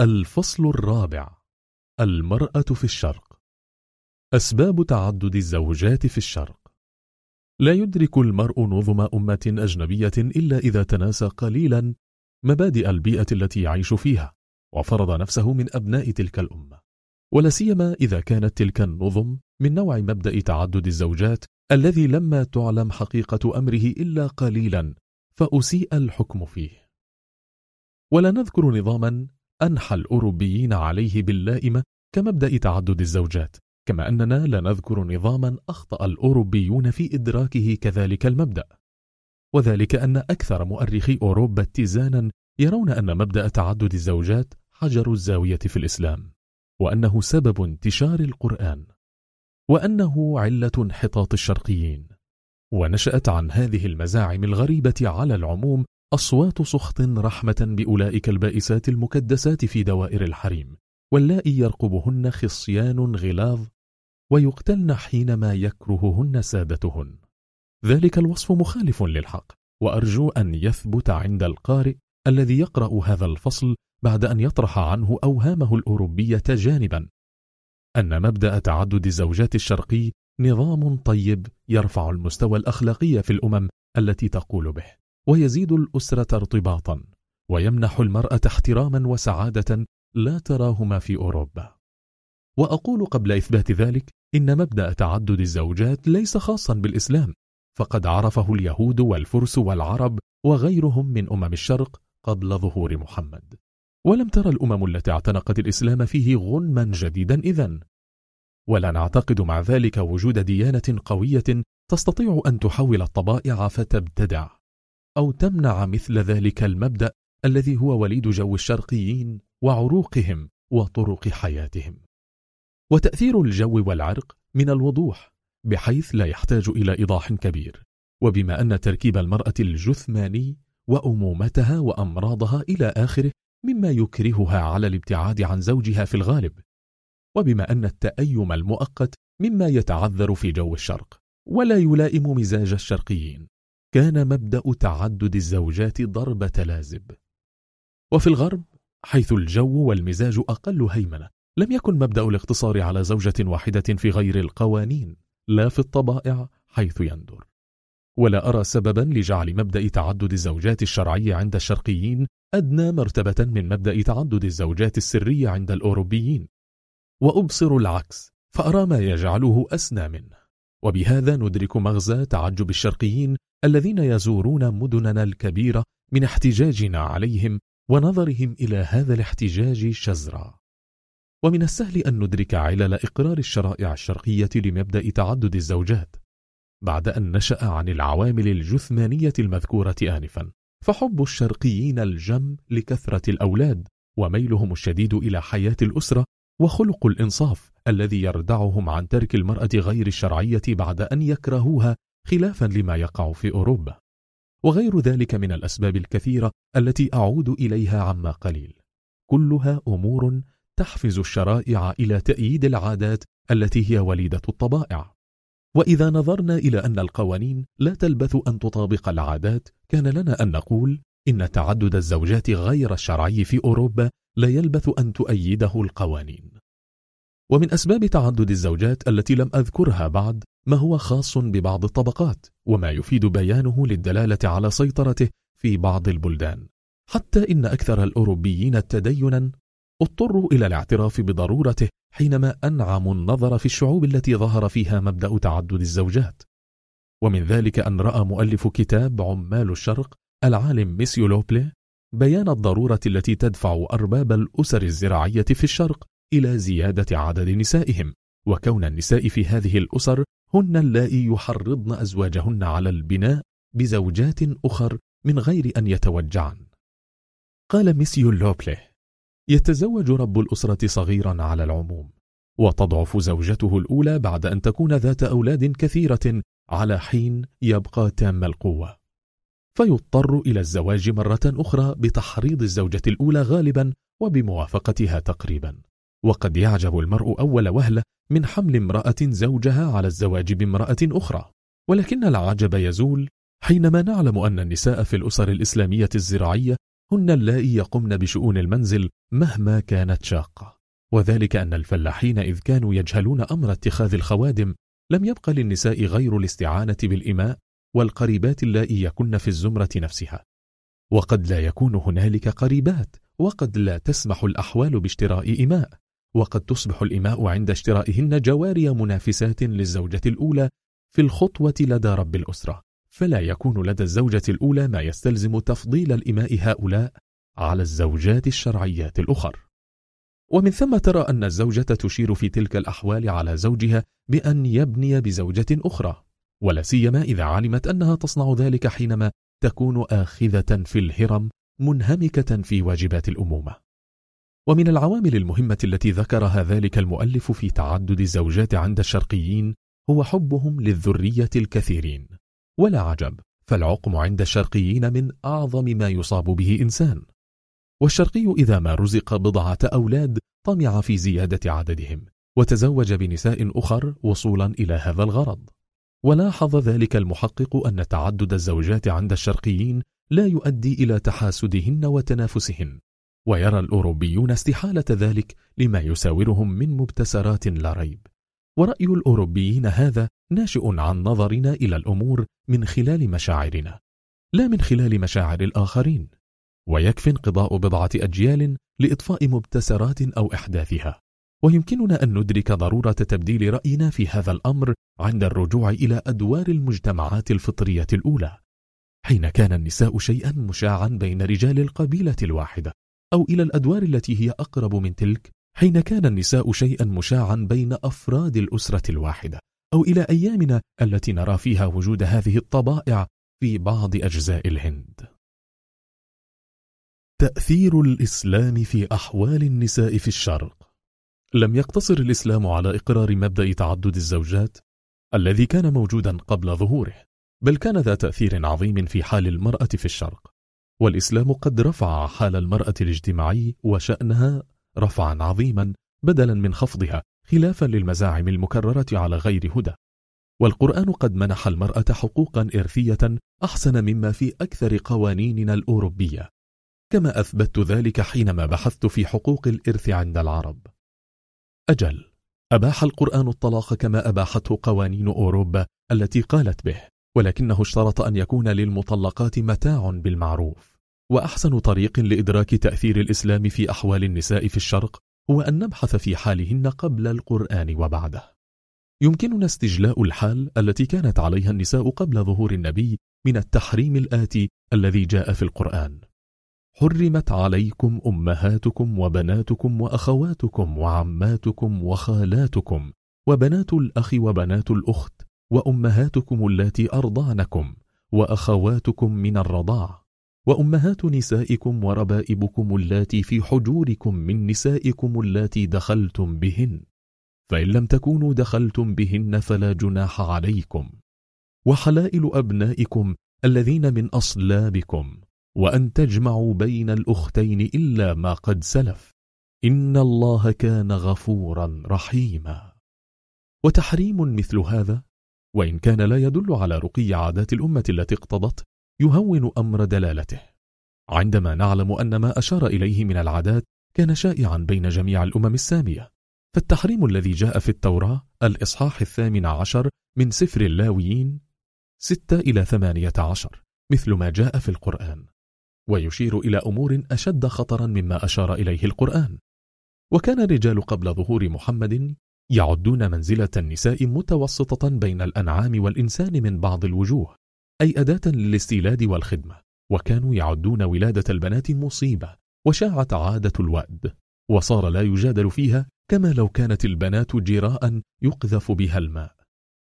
الفصل الرابع المرأة في الشرق. أسباب تعدد الزوجات في الشرق. لا يدرك المرء نظم أمة أجنبية إلا إذا تناسى قليلا مبادئ البيئة التي يعيش فيها وفرض نفسه من أبناء تلك الأمة. ولا سيما إذا كانت تلك النظم من نوع مبدأ تعدد الزوجات الذي لما تعلم حقيقة أمره إلا قليلا فأسيء الحكم فيه. ولا نذكر نظاما أنحى الأوروبيين عليه باللائمة كمبدأ تعدد الزوجات كما أننا لا نذكر نظاما أخطأ الأوروبيون في إدراكه كذلك المبدأ. وذلك أن أكثر مؤرخي أوروبا اتزانا يرون أن مبدأ تعدد الزوجات حجر الزاوية في الإسلام وأنه سبب انتشار القرآن وأنه علة انحطاط الشرقيين. ونشأت عن هذه المزاعم الغريبة على العموم أصوات سخط رحمة بأولئك البائسات المكدسات في دوائر الحريم واللائي يرقبهن خصيان غلاظ ويقتلن حينما يكرههن سادتهن. ذلك الوصف مخالف للحق وأرجو أن يثبت عند القارئ الذي يقرأ هذا الفصل بعد أن يطرح عنه أوهامه الأوروبية جانبا. أن مبدأ تعدد الزوجات الشرقي نظام طيب يرفع المستوى الأخلاقي في الأمم التي تقول به. ويزيد الأسرة ارتباطا ويمنح المرأة احتراما وسعادة لا تراهما في أوروبا. وأقول قبل إثبات ذلك إن مبدأ تعدد الزوجات ليس خاصا بالإسلام فقد عرفه اليهود والفرس والعرب وغيرهم من أمم الشرق قبل ظهور محمد. ولم ترى الأمم التي اعتنقت الإسلام فيه غنما جديدا إذن. ولا نعتقد مع ذلك وجود ديانة قوية تستطيع أن تحول الطبائع فتبتدع. أو تمنع مثل ذلك المبدأ الذي هو وليد جو الشرقيين وعروقهم وطرق حياتهم. وتأثير الجو والعرق من الوضوح بحيث لا يحتاج إلى إيضاح كبير وبما أن تركيب المرأة الجثماني وأمومتها وأمراضها إلى آخره مما يكرهها على الابتعاد عن زوجها في الغالب. وبما أن التأيم المؤقت مما يتعذر في جو الشرق ولا يلائم مزاج الشرقيين. كان مبدأ تعدد الزوجات ضربة لازب. وفي الغرب حيث الجو والمزاج أقل هيمنة لم يكن مبدأ الاقتصار على زوجة واحدة في غير القوانين لا في الطبائع حيث يندر. ولا أرى سببا لجعل مبدأ تعدد الزوجات الشرعي عند الشرقيين أدنى مرتبة من مبدأ تعدد الزوجات السرية عند الأوروبيين. وأبصر العكس فأرى ما يجعله أسنى منه. وبهذا ندرك مغزى تعجب الشرقيين الذين يزورون مدننا الكبيرة من احتجاجنا عليهم ونظرهم إلى هذا الاحتجاج شزرا. ومن السهل أن ندرك علل إقرار الشرائع الشرقية لمبدأ تعدد الزوجات. بعد أن نشأ عن العوامل الجثمانية المذكورة آنفا فحب الشرقيين الجم لكثرة الأولاد وميلهم الشديد إلى حياة الأسرة وخلق الإنصاف الذي يردعهم عن ترك المرأة غير الشرعية بعد أن يكرهوها خلافا لما يقع في أوروبا. وغير ذلك من الأسباب الكثيرة التي أعود إليها عما قليل. كلها أمور تحفز الشرائع إلى تأييد العادات التي هي وليدة الطبائع. وإذا نظرنا إلى أن القوانين لا تلبث أن تطابق العادات كان لنا أن نقول إن تعدد الزوجات غير الشرعي في أوروبا لا يلبث أن تؤيده القوانين. ومن أسباب تعدد الزوجات التي لم أذكرها بعد ما هو خاص ببعض الطبقات وما يفيد بيانه للدلالة على سيطرته في بعض البلدان. حتى إن أكثر الأوروبيين تدينا اضطروا إلى الاعتراف بضرورته حينما أنعموا النظر في الشعوب التي ظهر فيها مبدأ تعدد الزوجات. ومن ذلك أن رأى مؤلف كتاب عمال الشرق العالم ميسيو لوبلي بيان الضرورة التي تدفع أرباب الأسر الزراعية في الشرق إلى زيادة عدد نسائهم. وكون النساء في هذه الأسر هن اللائي يحرضن أزواجهن على البناء بزوجات أخر من غير أن يتوجعن. قال ميسيو لوبلي يتزوج رب الأسرة صغيرا على العموم وتضعف زوجته الأولى بعد أن تكون ذات أولاد كثيرة على حين يبقى تام القوة. فيضطر إلى الزواج مرة أخرى بتحريض الزوجة الأولى غالبا وبموافقتها تقريبا. وقد يعجب المرء أول وهلة من حمل امرأة زوجها على الزواج بامرأة أخرى. ولكن العجب يزول حينما نعلم أن النساء في الأسر الإسلامية الزراعية هن اللائي يقمن بشؤون المنزل مهما كانت شاقة. وذلك أن الفلاحين إذ كانوا يجهلون أمر اتخاذ الخوادم لم يبق للنساء غير الاستعانة بالإماء والقريبات اللائي يكن في الزمرة نفسها. وقد لا يكون هنالك قريبات وقد لا تسمح الأحوال باشتراء إماء. وقد تصبح الإماء عند اشترائهن جواري منافسات للزوجة الأولى في الخطوة لدى رب الأسرة. فلا يكون لدى الزوجة الأولى ما يستلزم تفضيل الإماء هؤلاء على الزوجات الشرعيات الأخر. ومن ثم ترى أن الزوجة تشير في تلك الأحوال على زوجها بأن يبني بزوجة أخرى ولا سيما إذا علمت أنها تصنع ذلك حينما تكون آخذة في الهرم منهمكة في واجبات الأمومة. ومن العوامل المهمة التي ذكرها ذلك المؤلف في تعدد الزوجات عند الشرقيين هو حبهم للذرية الكثيرين. ولا عجب فالعقم عند الشرقيين من أعظم ما يصاب به إنسان. والشرقي إذا ما رزق بضعة أولاد طمع في زيادة عددهم وتزوج بنساء أخر وصولا إلى هذا الغرض. ولاحظ ذلك المحقق أن تعدد الزوجات عند الشرقيين لا يؤدي إلى تحاسدهن وتنافسهن. ويرى الأوروبيون استحالة ذلك لما يساورهم من مبتسرات لا ريب. ورأي الأوروبيين هذا ناشئ عن نظرنا إلى الأمور من خلال مشاعرنا لا من خلال مشاعر الآخرين. ويكفي انقضاء بضعة أجيال لإطفاء مبتسرات أو إحداثها. ويمكننا أن ندرك ضرورة تبديل رأينا في هذا الأمر عند الرجوع إلى أدوار المجتمعات الفطرية الأولى حين كان النساء شيئا مشاعا بين رجال القبيلة الواحدة. أو إلى الأدوار التي هي أقرب من تلك حين كان النساء شيئا مشاعا بين أفراد الأسرة الواحدة أو إلى أيامنا التي نرى فيها وجود هذه الطبائع في بعض أجزاء الهند. تأثير الإسلام في أحوال النساء في الشرق. لم يقتصر الإسلام على إقرار مبدأ تعدد الزوجات الذي كان موجودا قبل ظهوره بل كان ذا تأثير عظيم في حال المرأة في الشرق. والإسلام قد رفع حال المرأة الاجتماعي وشأنها رفعا عظيما بدلا من خفضها خلافا للمزاعم المكررة على غير هدى. والقرآن قد منح المرأة حقوقا إرثية أحسن مما في أكثر قوانيننا الأوروبية. كما أثبت ذلك حينما بحثت في حقوق الإرث عند العرب. أجل أباح القرآن الطلاق كما أباحته قوانين أوروبا التي قالت به ولكنه اشترط أن يكون للمطلقات متاع بالمعروف. وأحسن طريق لإدراك تأثير الإسلام في أحوال النساء في الشرق هو أن نبحث في حالهن قبل القرآن وبعده. يمكننا استجلاء الحال التي كانت عليها النساء قبل ظهور النبي من التحريم الآتي الذي جاء في القرآن. حرمت عليكم أمهاتكم وبناتكم وأخواتكم وعماتكم وخالاتكم وبنات الأخ وبنات الأخت وأمهاتكم التي أرضعنكم وأخواتكم من الرضاع وأمهات نسائكم وربائبكم اللاتي في حجوركم من نسائكم اللاتي دخلتم بهن. فإن لم تكونوا دخلتم بهن فلا جناح عليكم. وحلائل أبنائكم الذين من أصلابكم وأن تجمعوا بين الأختين إلا ما قد سلف. إن الله كان غفورا رحيما. وتحريم مثل هذا وإن كان لا يدل على رقي عادات الأمة التي اقتضت يهون أمر دلالته. عندما نعلم أن ما أشار إليه من العادات كان شائعا بين جميع الأمم السامية. فالتحريم الذي جاء في التوراة الإصحاح الثامن عشر من سفر اللاويين ستة إلى ثمانية عشر مثل ما جاء في القرآن. ويشير إلى أمور أشد خطرا مما أشار إليه القرآن. وكان الرجال قبل ظهور محمد يعدون منزلة النساء متوسطة بين الأنعام والإنسان من بعض الوجوه أي أداة للاستيلاد والخدمة. وكانوا يعدون ولادة البنات مصيبة وشاعت عادة الوأد. وصار لا يجادل فيها كما لو كانت البنات جراء يقذف بها الماء.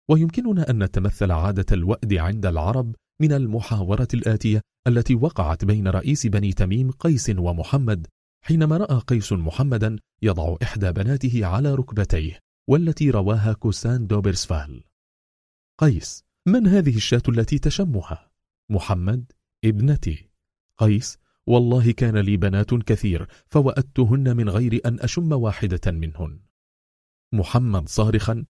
ويمكننا أن نتمثل عادة الوأد عند العرب من المحاورة الآتية التي وقعت بين رئيس بني تميم قيس ومحمد حينما رأى قيس محمدا يضع إحدى بناته على ركبتيه. والتي رواها كوسان دوبرسفال. قيس من هذه الشاة التي تشمها؟ محمد ابنتي. قيس والله كان لي بنات كثير فوأدتهن من غير أن أشم واحدة منهن. محمد صارخا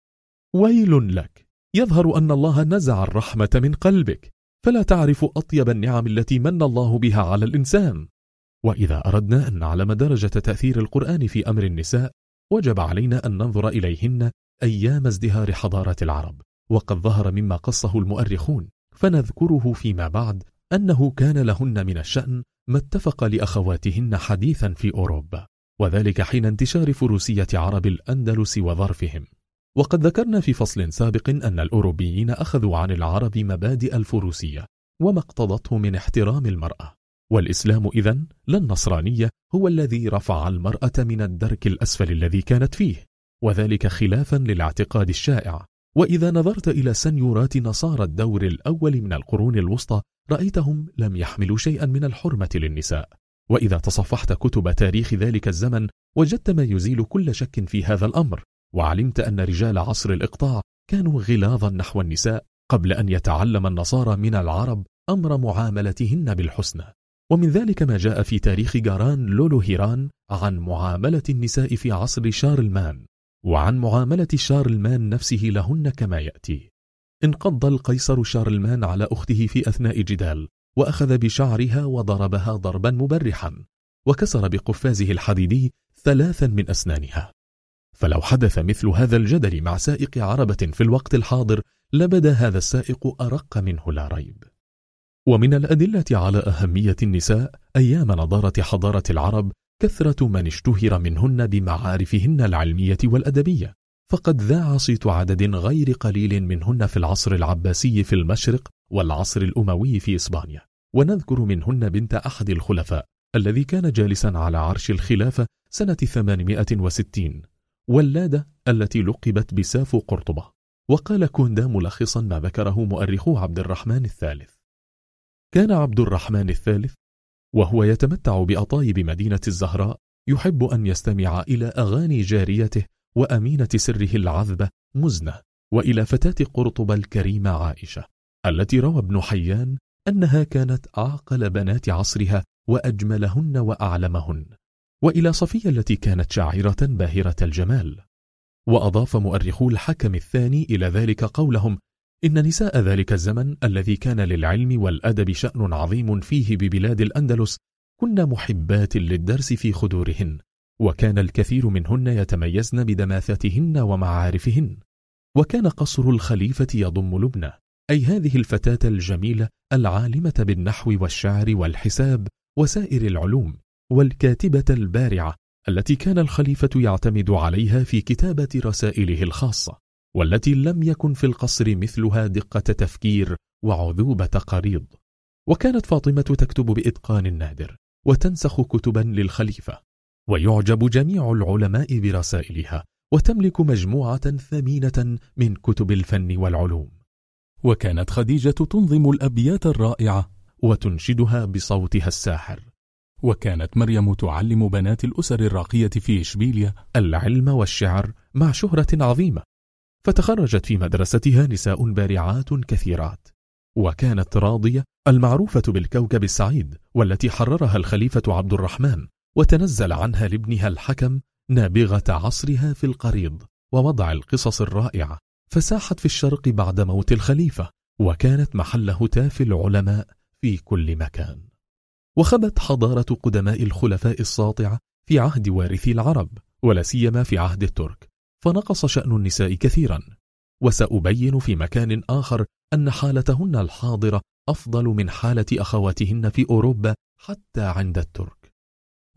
ويل لك يظهر أن الله نزع الرحمة من قلبك فلا تعرف أطيب النعم التي من الله بها على الإنسان. وإذا أردنا أن نعلم درجة تأثير القرآن في أمر النساء وجب علينا أن ننظر إليهن أيام ازدهار حضارة العرب وقد ظهر مما قصه المؤرخون فنذكره فيما بعد أنه كان لهن من الشأن ما اتفق لأخواتهن حديثا في أوروبا وذلك حين انتشار فروسية عرب الأندلس وظرفهم. وقد ذكرنا في فصل سابق أن الأوروبيين أخذوا عن العرب مبادئ الفروسية وما اقتضته من احترام المرأة. والإسلام إذن لا النصرانية هو الذي رفع المرأة من الدرك الأسفل الذي كانت فيه وذلك خلافا للاعتقاد الشائع. وإذا نظرت إلى سنيورات نصارى الدور الأول من القرون الوسطى رأيتهم لم يحملوا شيئا من الحرمة للنساء. وإذا تصفحت كتب تاريخ ذلك الزمن وجدت ما يزيل كل شك في هذا الأمر وعلمت أن رجال عصر الإقطاع كانوا غلاظا نحو النساء قبل أن يتعلم النصارى من العرب أمر معاملتهن بالحسنى. ومن ذلك ما جاء في تاريخ جاران لولو هيران عن معاملة النساء في عصر شارلمان وعن معاملة شارلمان نفسه لهن كما يأتي. انقض القيصر شارلمان على أخته في أثناء جدال وأخذ بشعرها وضربها ضربا مبرحا وكسر بقفازه الحديدي ثلاثا من أسنانها. فلو حدث مثل هذا الجدل مع سائق عربة في الوقت الحاضر لبدا هذا السائق أرق منه لا ريب. ومن الأدلة على أهمية النساء أيام نضارة حضارة العرب كثرة من اشتهر منهن بمعارفهن العلمية والأدبية فقد ذاع صيت عدد غير قليل منهن في العصر العباسي في المشرق والعصر الأموي في إسبانيا ونذكر منهن بنت أحد الخلفاء الذي كان جالسا على عرش الخلافة سنة 860 واللادة التي لقبت بسافو قرطبة وقال كوندا ملخصا ما ذكره مؤرخو عبد الرحمن الثالث. كان عبد الرحمن الثالث وهو يتمتع بأطايب مدينة الزهراء يحب أن يستمع إلى أغاني جاريته وأمينة سره العذبة مزنة وإلى فتاة قرطبة الكريمة عائشة التي روى ابن حيان أنها كانت أعقل بنات عصرها وأجملهن وأعلمهن وإلى صفية التي كانت شاعرة باهرة الجمال. وأضاف مؤرخو الحكم الثاني إلى ذلك قولهم إن نساء ذلك الزمن الذي كان للعلم والأدب شأن عظيم فيه ببلاد الأندلس كن محبات للدرس في خدورهن وكان الكثير منهن يتميزن بدماثتهن ومعارفهن. وكان قصر الخليفة يضم لبنى أي هذه الفتاة الجميلة العالمة بالنحو والشعر والحساب وسائر العلوم والكاتبة البارعة التي كان الخليفة يعتمد عليها في كتابة رسائله الخاصة. والتي لم يكن في القصر مثلها دقة تفكير وعذوبة قريض. وكانت فاطمة تكتب بإتقان نادر وتنسخ كتبا للخليفة ويعجب جميع العلماء برسائلها وتملك مجموعة ثمينة من كتب الفن والعلوم. وكانت خديجة تنظم الأبيات الرائعة. وتنشدها بصوتها الساحر. وكانت مريم تعلم بنات الأسر الراقية في إشبيليا. العلم والشعر مع شهرة عظيمة. فتخرجت في مدرستها نساء بارعات كثيرات وكانت راضية المعروفة بالكوكب السعيد والتي حررها الخليفة عبد الرحمن وتنزل عنها لابنها الحكم نابغة عصرها في القريض ووضع القصص الرائعة فساحت في الشرق بعد موت الخليفة وكانت محل هتاف العلماء في كل مكان. وخبت حضارة قدماء الخلفاء الساطعة في عهد وارثي العرب ولا سيما في عهد الترك. فنقص شأن النساء كثيرا. وسأبين في مكان آخر أن حالتهن الحاضرة أفضل من حالة أخواتهن في أوروبا حتى عند الترك.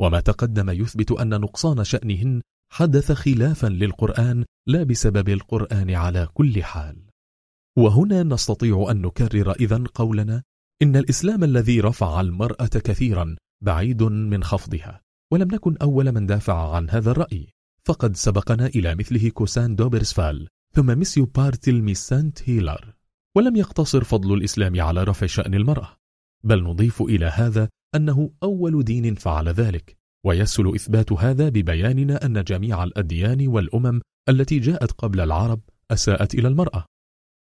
وما تقدم يثبت أن نقصان شأنهن حدث خلافا للقرآن لا بسبب القرآن على كل حال. وهنا نستطيع أن نكرر إذن قولنا إن الإسلام الذي رفع المرأة كثيرا بعيد من خفضها ولم نكن أول من دافع عن هذا الرأي. فقد سبقنا إلى مثله كوسان دوبرسفال ثم ميسيو بارتل ميسانت هيلر ولم يقتصر فضل الإسلام على رفع شأن المرأة بل نضيف إلى هذا أنه أول دين فعل ذلك ويسهل إثبات هذا ببياننا أن جميع الأديان والأمم التي جاءت قبل العرب أساءت إلى المرأة.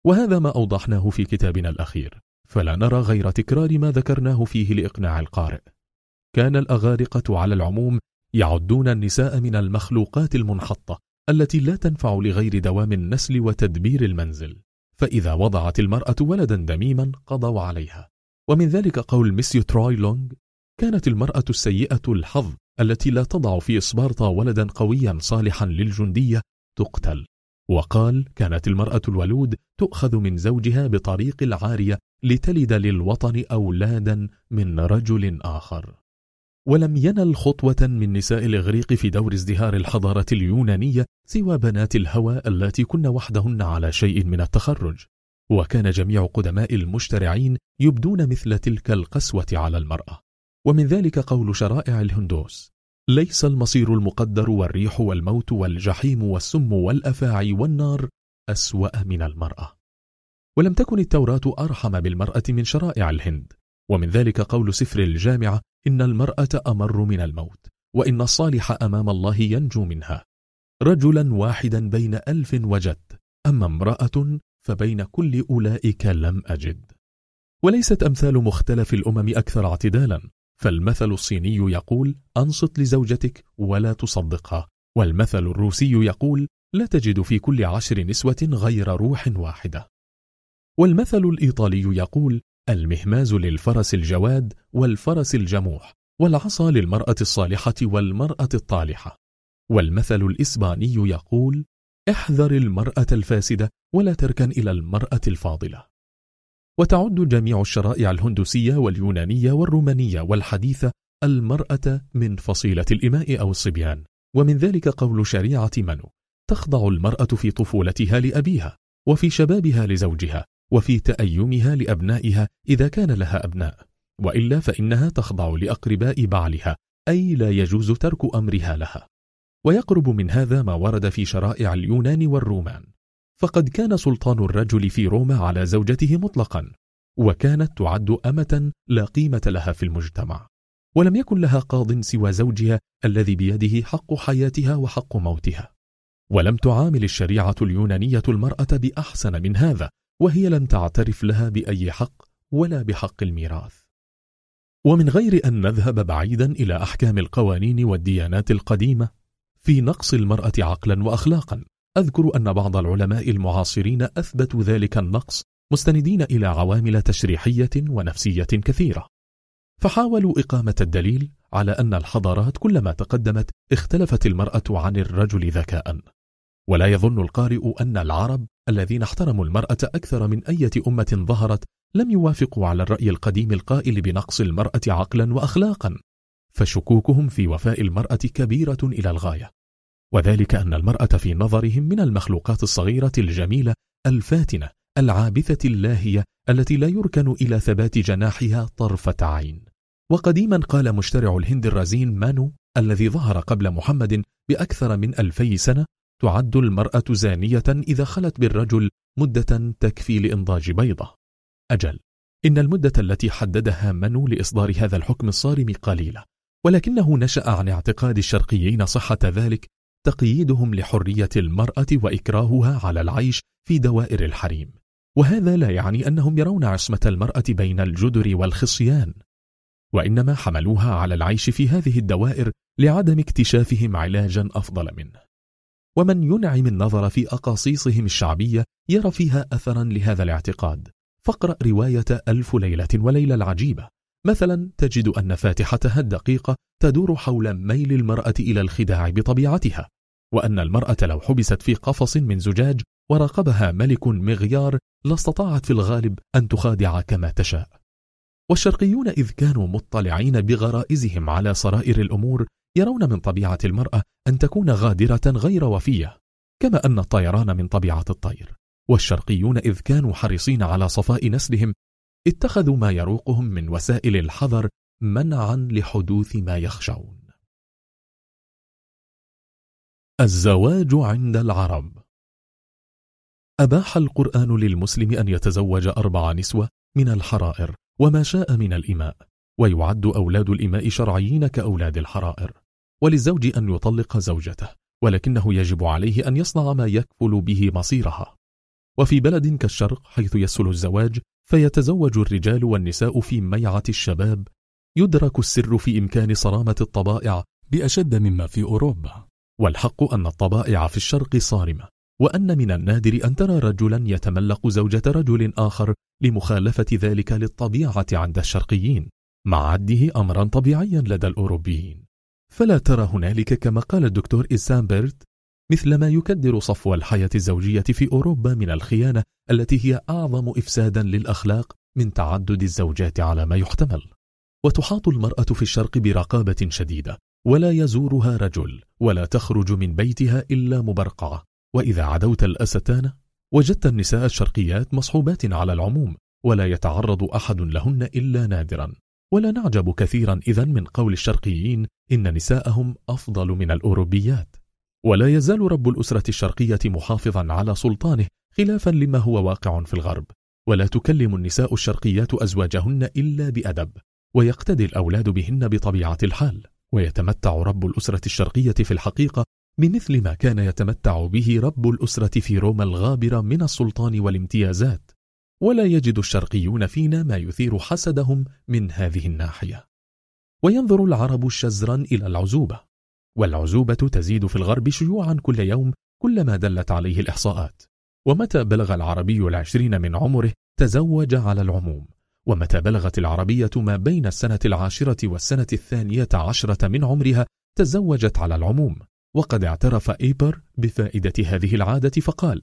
وهذا ما أوضحناه في كتابنا الأخير فلا نرى غير تكرار ما ذكرناه فيه لإقناع القارئ. كان الأغارقة على العموم يعدون النساء من المخلوقات المنحطة التي لا تنفع لغير دوام النسل وتدبير المنزل. فإذا وضعت المرأة ولدا دميما قضوا عليها. ومن ذلك قول ميسيو تروي لونغ كانت المرأة السيئة الحظ التي لا تضع في إسبارتا ولدا قويا صالحا للجندية تقتل. وقال كانت المرأة الولود تؤخذ من زوجها بطريق العارية لتلد للوطن أولادا من رجل آخر. ولم ينل خطوة من نساء الإغريق في دور ازدهار الحضارة اليونانية سوى بنات الهوى التي كن وحدهن على شيء من التخرج. وكان جميع قدماء المشترعين يبدون مثل تلك القسوة على المرأة. ومن ذلك قول شرائع الهندوس ليس المصير المقدر والريح والموت والجحيم والسم والأفاعي والنار أسوأ من المرأة. ولم تكن التوراة أرحم بالمرأة من شرائع الهند. ومن ذلك قول سفر الجامعة إن المرأة أمر من الموت وإن الصالح أمام الله ينجو منها. رجلا واحدا بين ألف وجدت أما امرأة فبين كل أولئك لم أجد. وليست أمثال مختلف الأمم أكثر اعتدالا فالمثل الصيني يقول أنصت لزوجتك ولا تصدقها والمثل الروسي يقول لا تجد في كل عشر نسوة غير روح واحدة. والمثل الإيطالي يقول المهماز للفرس الجواد والفرس الجموح والعصا للمرأة الصالحة والمرأة الطالحة. والمثل الإسباني يقول احذر المرأة الفاسدة ولا تركن إلى المرأة الفاضلة. وتعد جميع الشرائع الهندوسية واليونانية والرومانية والحديثة المرأة من فصيلة الإماء أو الصبيان. ومن ذلك قول شريعة منو تخضع المرأة في طفولتها لأبيها وفي شبابها لزوجها وفي تأيمها لأبنائها إذا كان لها أبناء وإلا فإنها تخضع لأقرباء بعلها أي لا يجوز ترك أمرها لها. ويقرب من هذا ما ورد في شرائع اليونان والرومان. فقد كان سلطان الرجل في روما على زوجته مطلقا وكانت تعد أمة لا قيمة لها في المجتمع. ولم يكن لها قاض سوى زوجها الذي بيده حق حياتها وحق موتها. ولم تعامل الشريعة اليونانية المرأة بأحسن من هذا وهي لم تعترف لها بأي حق ولا بحق الميراث. ومن غير أن نذهب بعيدا إلى أحكام القوانين والديانات القديمة في نقص المرأة عقلا وأخلاقا. أذكر أن بعض العلماء المعاصرين أثبتوا ذلك النقص مستندين إلى عوامل تشريحية ونفسية كثيرة. فحاولوا إقامة الدليل على أن الحضارات كلما تقدمت اختلفت المرأة عن الرجل ذكاء. ولا يظن القارئ أن العرب الذين احترموا المرأة أكثر من أية أمة ظهرت لم يوافقوا على الرأي القديم القائل بنقص المرأة عقلا وأخلاقا فشكوكهم في وفاء المرأة كبيرة إلى الغاية. وذلك أن المرأة في نظرهم من المخلوقات الصغيرة الجميلة الفاتنة العابثة اللاهية التي لا يركن إلى ثبات جناحها طرفة عين. وقديما قال مشترع الهند الرزين مانو الذي ظهر قبل محمد بأكثر من ألفي سنة تعد المرأة زانية إذا خلت بالرجل مدة تكفي لإنضاج بيضة. أجل إن المدة التي حددها منو لإصدار هذا الحكم الصارم قليلة ولكنه نشأ عن اعتقاد الشرقيين صحة ذلك تقييدهم لحرية المرأة وإكراهها على العيش في دوائر الحريم. وهذا لا يعني أنهم يرون عصمة المرأة بين الجدر والخصيان وإنما حملوها على العيش في هذه الدوائر لعدم اكتشافهم علاجا أفضل منه. ومن ينعم النظر في أقاصيصهم الشعبية يرى فيها أثرا لهذا الاعتقاد. فاقرأ رواية ألف ليلة وليلة العجيبة. مثلا تجد أن فاتحتها الدقيقة تدور حول ميل المرأة إلى الخداع بطبيعتها وأن المرأة لو حبست في قفص من زجاج وراقبها ملك مغيار لاستطاعت في الغالب أن تخادع كما تشاء. والشرقيون إذ كانوا مطلعين بغرائزهم على صرائر الأمور يرون من طبيعة المرأة أن تكون غادرة غير وفية كما أن الطيران من طبيعة الطير والشرقيون إذ كانوا حريصين على صفاء نسلهم اتخذوا ما يروقهم من وسائل الحذر منعا لحدوث ما يخشون. الزواج عند العرب. أباح القرآن للمسلم أن يتزوج أربع نسوة من الحرائر وما شاء من الإماء ويعد أولاد الإماء شرعيين كأولاد الحرائر. وللزوج أن يطلق زوجته ولكنه يجب عليه أن يصنع ما يكفل به مصيرها. وفي بلد كالشرق حيث يسهل الزواج فيتزوج الرجال والنساء في ميعة الشباب. يدرك السر في إمكان صرامة الطبائع بأشد مما في أوروبا. والحق أن الطبائع في الشرق صارمة وأن من النادر أن ترى رجلا يتملق زوجة رجل آخر لمخالفة ذلك للطبيعة عند الشرقيين مع عده أمرا طبيعيا لدى الأوروبيين. فلا ترى هنالك كما قال الدكتور إسامبرت مثل ما يكدر صفو الحياة الزوجية في أوروبا من الخيانة التي هي أعظم إفسادا للأخلاق من تعدد الزوجات على ما يحتمل. وتحاط المرأة في الشرق برقابة شديدة ولا يزورها رجل ولا تخرج من بيتها إلا مبرقعة. وإذا عدوت الأستان وجدت النساء الشرقيات مصحوبات على العموم ولا يتعرض أحد لهن إلا نادرا. ولا نعجب كثيرا إذا من قول الشرقيين إن نساءهم أفضل من الأوروبيات. ولا يزال رب الأسرة الشرقية محافظا على سلطانه خلافا لما هو واقع في الغرب. ولا تكلم النساء الشرقيات أزواجهن إلا بأدب ويقتدي الأولاد بهن بطبيعة الحال. ويتمتع رب الأسرة الشرقية في الحقيقة بمثل ما كان يتمتع به رب الأسرة في روما الغابرة من السلطان والامتيازات. ولا يجد الشرقيون فينا ما يثير حسدهم من هذه الناحية. وينظر العرب شزرا إلى العزوبة. والعزوبة تزيد في الغرب شيوعا كل يوم كلما دلت عليه الإحصاءات. ومتى بلغ العربي العشرين من عمره تزوج على العموم. ومتى بلغت العربية ما بين السنة العاشرة والسنة الثانية عشرة من عمرها تزوجت على العموم. وقد اعترف إيبر بفائدة هذه العادة فقال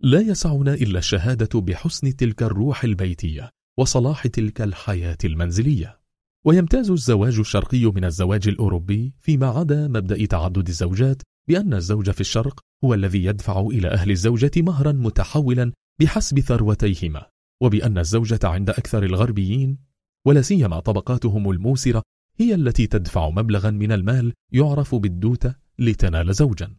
لا يسعنا إلا الشهادة بحسن تلك الروح البيتية وصلاح تلك الحياة المنزلية. ويمتاز الزواج الشرقي من الزواج الأوروبي فيما عدا مبدأ تعدد الزوجات بأن الزوج في الشرق هو الذي يدفع إلى أهل الزوجة مهرا متحولا بحسب ثروتيهما وبأن الزوجة عند أكثر الغربيين ولا سيما طبقاتهم الموسرة هي التي تدفع مبلغا من المال يعرف بالدوتة لتنال زوجا.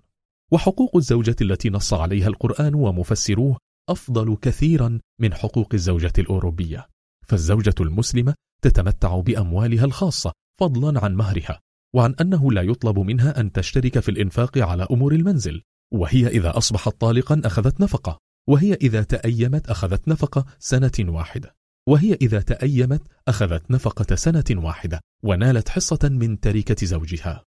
وحقوق الزوجة التي نص عليها القرآن ومفسروه أفضل كثيرا من حقوق الزوجة الأوروبية. فالزوجة المسلمة تتمتع بأموالها الخاصة فضلا عن مهرها وعن أنه لا يطلب منها أن تشترك في الإنفاق على أمور المنزل. وهي إذا أصبحت طالقا أخذت نفقة. وهي إذا تأيمت أخذت نفقة سنة واحدة. وهي إذا تأيمت أخذت نفقة سنة واحدة ونالت حصة من تركة زوجها.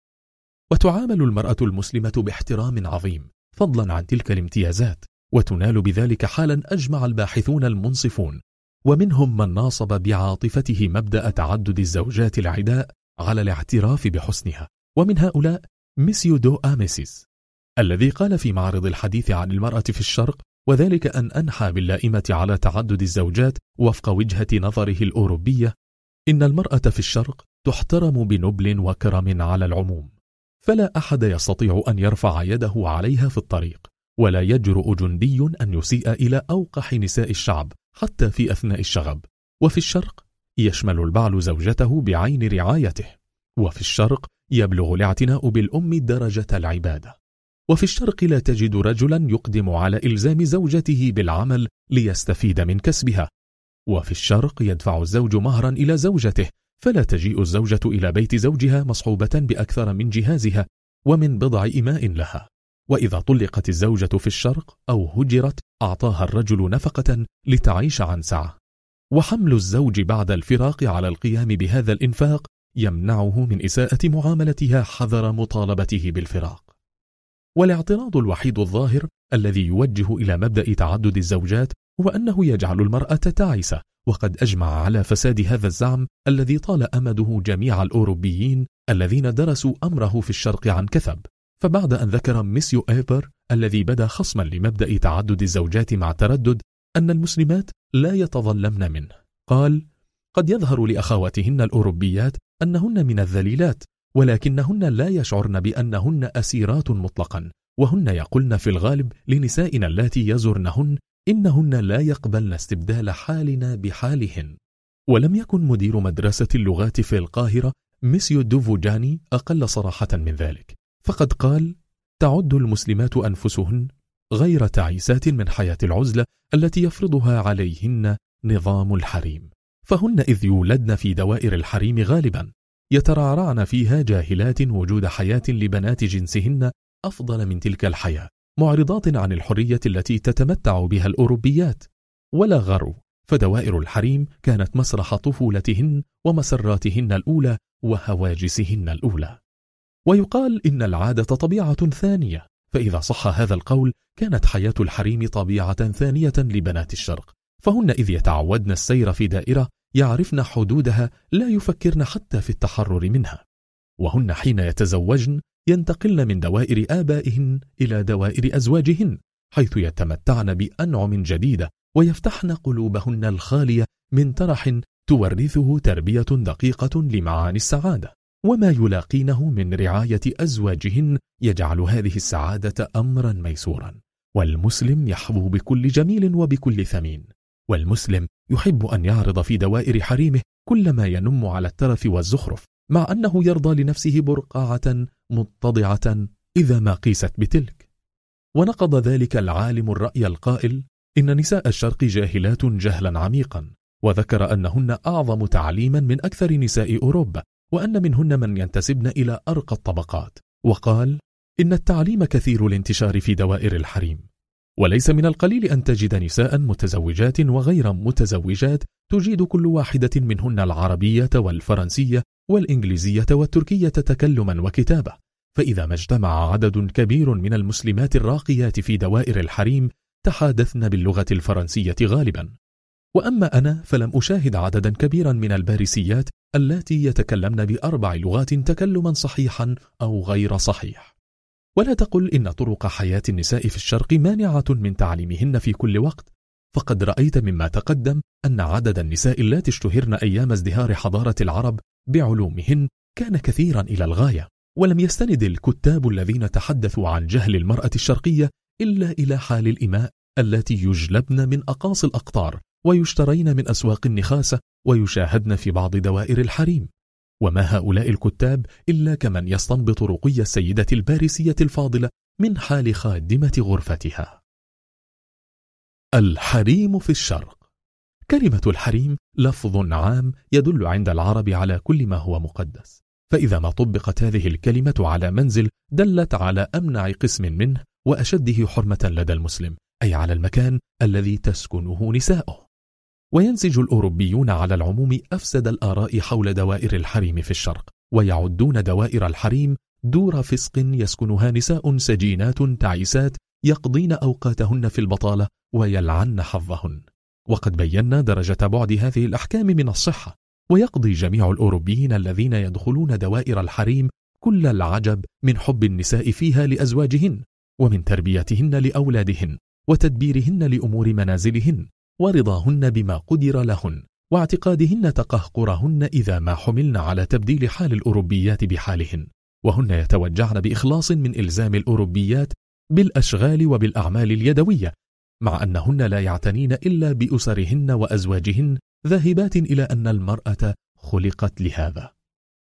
وتعامل المرأة المسلمة باحترام عظيم فضلا عن تلك الامتيازات وتنال بذلك حالا أجمع الباحثون المنصفون ومنهم من ناصب بعاطفته مبدأ تعدد الزوجات العداء على الاعتراف بحسنها. ومن هؤلاء ميسيو دو آميسيس الذي قال في معرض الحديث عن المرأة في الشرق وذلك أن أنحى باللائمة على تعدد الزوجات وفق وجهة نظره الأوروبية إن المرأة في الشرق تحترم بنبل وكرم على العموم. فلا أحد يستطيع أن يرفع يده عليها في الطريق ولا يجرؤ جندي أن يسيء إلى أوقح نساء الشعب حتى في أثناء الشغب. وفي الشرق يشمل البعل زوجته بعين رعايته وفي الشرق يبلغ الاعتناء بالأم درجة العبادة. وفي الشرق لا تجد رجلا يقدم على إلزام زوجته بالعمل ليستفيد من كسبها. وفي الشرق يدفع الزوج مهرا إلى زوجته فلا تجيء الزوجة إلى بيت زوجها مصحوبة بأكثر من جهازها ومن بضع إماء لها. وإذا طلقت الزوجة في الشرق أو هجرت أعطاها الرجل نفقة لتعيش عن سعة. وحمل الزوج بعد الفراق على القيام بهذا الإنفاق يمنعه من إساءة معاملتها حذر مطالبته بالفراق. والاعتراض الوحيد الظاهر الذي يوجه إلى مبدأ تعدد الزوجات هو أنه يجعل المرأة تعيسة وقد أجمع على فساد هذا الزعم الذي طال أمده جميع الأوروبيين الذين درسوا أمره في الشرق عن كثب. فبعد أن ذكر ميسيو إيبر الذي بدا خصما لمبدأ تعدد الزوجات مع تردد أن المسلمات لا يتظلمن منه. قال قد يظهر لأخواتهن الأوروبيات أنهن من الذليلات ولكنهن لا يشعرن بأنهن أسيرات مطلقا وهن يقولن في الغالب لنسائنا اللاتي يزرنهن إنهن لا يقبلن استبدال حالنا بحالهن. ولم يكن مدير مدرسة اللغات في القاهرة ميسيو دوفوجاني أقل صراحة من ذلك. فقد قال تعد المسلمات أنفسهن غير تعيسات من حياة العزلة التي يفرضها عليهن نظام الحريم. فهن إذ يولدن في دوائر الحريم غالبا. يترعرعن فيها جاهلات وجود حياة لبنات جنسهن أفضل من تلك الحياة. معرضات عن الحرية التي تتمتع بها الأوروبيات. ولا غرو فدوائر الحريم كانت مسرح طفولتهن ومسراتهن الأولى وهواجسهن الأولى. ويقال إن العادة طبيعة ثانية فإذا صح هذا القول كانت حياة الحريم طبيعة ثانية لبنات الشرق. فهن إذ يتعودن السير في دائرة يعرفن حدودها لا يفكرن حتى في التحرر منها. وهن حين يتزوجن ينتقلن من دوائر آبائهن إلى دوائر أزواجهن حيث يتمتعن بأنعم جديدة ويفتحن قلوبهن الخالية من ترح تورثه تربية دقيقة لمعاني السعادة. وما يلاقينه من رعاية أزواجهن يجعل هذه السعادة أمرا ميسورا. والمسلم يحظو بكل جميل وبكل ثمين. والمسلم يحب أن يعرض في دوائر حريمه كل ما ينم على الترف والزخرف. مع أنه يرضى لنفسه برقعة متضعة إذا ما قيست بتلك. ونقض ذلك العالم الرأي القائل إن نساء الشرق جاهلات جهلا عميقا وذكر أنهن أعظم تعليما من أكثر نساء أوروبا وأن منهن من ينتسبن إلى أرقى الطبقات. وقال إن التعليم كثير الانتشار في دوائر الحريم وليس من القليل أن تجد نساء متزوجات وغير متزوجات تجيد كل واحدة منهن العربية والفرنسية والإنجليزية والتركية تكلما وكتابة. فإذا ما اجتمع عدد كبير من المسلمات الراقيات في دوائر الحريم تحادثن باللغة الفرنسية غالبا. وأما أنا فلم أشاهد عددا كبيرا من الباريسيات التي يتكلمن بأربع لغات تكلما صحيحا أو غير صحيح. ولا تقل إن طرق حياة النساء في الشرق مانعة من تعليمهن في كل وقت. فقد رأيت مما تقدم أن عدد النساء اللاتي اشتهرن أيام ازدهار حضارة العرب بعلومهن كان كثيرا إلى الغاية ولم يستند الكتاب الذين تحدثوا عن جهل المرأة الشرقية إلا إلى حال الإماء التي يجلبن من أقاصي الأقطار ويشترين من أسواق النخاسة ويشاهدن في بعض دوائر الحريم. وما هؤلاء الكتاب إلا كمن يستنبط رقي السيدة الباريسية الفاضلة من حال خادمة غرفتها. الحريم في الشرق. كلمة الحريم لفظ عام يدل عند العرب على كل ما هو مقدس. فإذا ما طبقت هذه الكلمة على منزل دلت على أمنع قسم منه وأشده حرمة لدى المسلم أي على المكان الذي تسكنه نساؤه. وينسج الأوروبيون على العموم أفسد الآراء حول دوائر الحريم في الشرق ويعدون دوائر الحريم دور فسق يسكنها نساء سجينات تعيسات يقضين أوقاتهن في البطالة ويلعن حظهن. وقد بينا درجة بعد هذه الأحكام من الصحة ويقضي جميع الأوروبيين الذين يدخلون دوائر الحريم كل العجب من حب النساء فيها لأزواجهن ومن تربيتهن لأولادهن وتدبيرهن لأمور منازلهن ورضاهن بما قدر لهن واعتقادهن تقهقرهن إذا ما حملن على تبديل حال الأوروبيات بحالهن. وهن يتوجعن بإخلاص من إلزام الأوروبيات بالأشغال وبالأعمال اليدوية مع أنهن لا يعتنين إلا بأسرهن وأزواجهن ذاهبات إلى أن المرأة خلقت لهذا.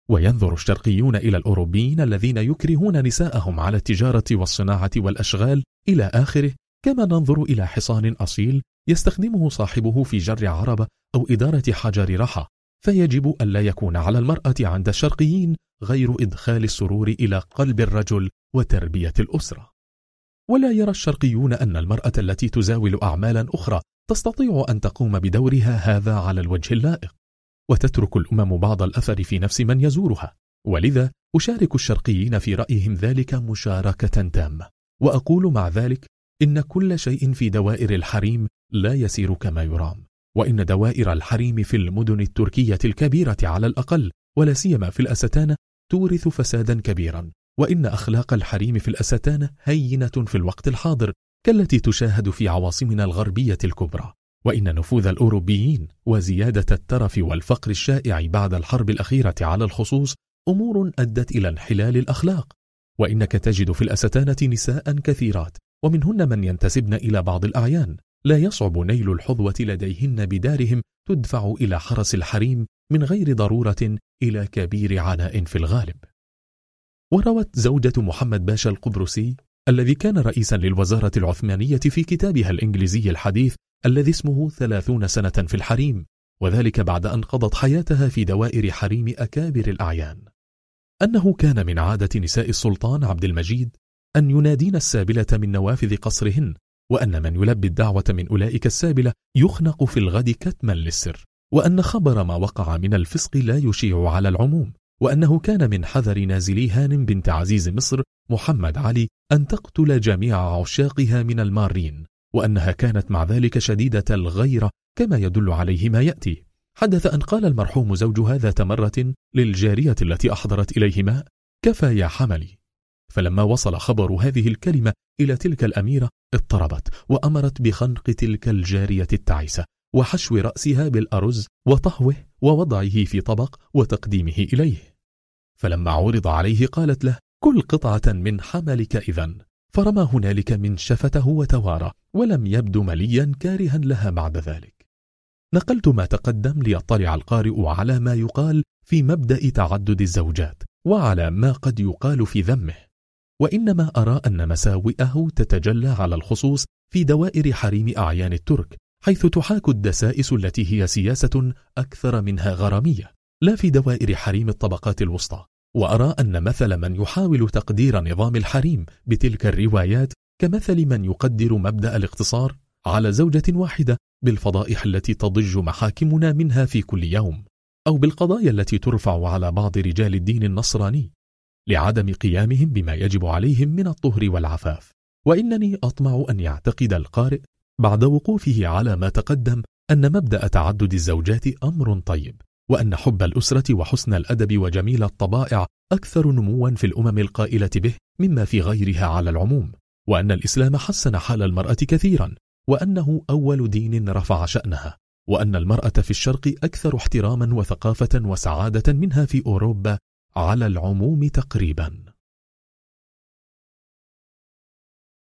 وينظر الشرقيون إلى الأوروبيين الذين يكرهون نساءهم على التجارة والصناعة والأشغال إلى آخره كما ننظر إلى حصان أصيل يستخدمه صاحبه في جر عربة أو إدارة حجر رحى. فيجب ألا يكون على المرأة عند الشرقيين غير إدخال السرور إلى قلب الرجل وتربية الأسرة. ولا يرى الشرقيون أن المرأة التي تزاول أعمالا أخرى تستطيع أن تقوم بدورها هذا على الوجه اللائق وتترك الأمم بعض الأثر في نفس من يزورها. ولذا أشارك الشرقيين في رأيهم ذلك مشاركة تامة وأقول مع ذلك إن كل شيء في دوائر الحريم لا يسير كما يرام وإن دوائر الحريم في المدن التركية الكبيرة على الأقل ولا سيما في الأستانة تورث فسادا كبيرا. وإن أخلاق الحريم في الأستانة هينة في الوقت الحاضر كالتي تشاهد في عواصمنا الغربية الكبرى. وإن نفوذ الأوروبيين وزيادة الترف والفقر الشائع بعد الحرب الأخيرة على الخصوص أمور أدت إلى انحلال الأخلاق. وإنك تجد في الأستانة نساء كثيرات ومنهن من ينتسبن إلى بعض الأعيان. لا يصعب نيل الحظوة لديهن بدارهم تدفع إلى حرس الحريم من غير ضرورة إلى كبير عناء في الغالب. وروت زوجة محمد باشا القبرسي الذي كان رئيسا للوزارة العثمانية في كتابها الإنجليزي الحديث الذي اسمه ثلاثون سنة في الحريم وذلك بعد أن قضت حياتها في دوائر حريم أكابر الأعيان. أنه كان من عادة نساء السلطان عبد المجيد أن ينادين السابلة من نوافذ قصرهن وأن من يلبي الدعوة من أولئك السابلة يخنق في الغد كتما للسر وأن خبر ما وقع من الفسق لا يشيع على العموم. وأنه كان من حذر نازلي هان بنت عزيز مصر محمد علي أن تقتل جميع عشاقها من المارين وأنها كانت مع ذلك شديدة الغيرة كما يدل عليه ما يأتي. حدث أن قال المرحوم زوجها ذات مرة للجارية التي أحضرت إليه ماء كفى يا حملي. فلما وصل خبر هذه الكلمة إلى تلك الأميرة اضطربت وأمرت بخنق تلك الجارية التعيسة وحشو رأسها بالأرز وطهوه ووضعه في طبق وتقديمه إليه. فلما عرض عليه قالت له كل قطعة من حملك إذن. فرمى هنالك من شفته وتوارى ولم يبدو مليا كارها لها بعد ذلك. نقلت ما تقدم ليطلع القارئ على ما يقال في مبدأ تعدد الزوجات وعلى ما قد يقال في ذمه. وإنما أرى أن مساوئه تتجلى على الخصوص في دوائر حريم أعيان الترك حيث تحاك الدسائس التي هي سياسة أكثر منها غرامية لا في دوائر حريم الطبقات الوسطى. وأرى أن مثل من يحاول تقدير نظام الحريم بتلك الروايات كمثل من يقدر مبدأ الاقتصار على زوجة واحدة بالفضائح التي تضج محاكمنا منها في كل يوم أو بالقضايا التي ترفع على بعض رجال الدين النصراني لعدم قيامهم بما يجب عليهم من الطهر والعفاف. وإنني أطمع أن يعتقد القارئ بعد وقوفه على ما تقدم أن مبدأ تعدد الزوجات أمر طيب وأن حب الأسرة وحسن الأدب وجميل الطبائع أكثر نموا في الأمم القائلة به مما في غيرها على العموم وأن الإسلام حسن حال المرأة كثيرا وأنه أول دين رفع شأنها وأن المرأة في الشرق أكثر احتراما وثقافة وسعادة منها في أوروبا على العموم تقريبا.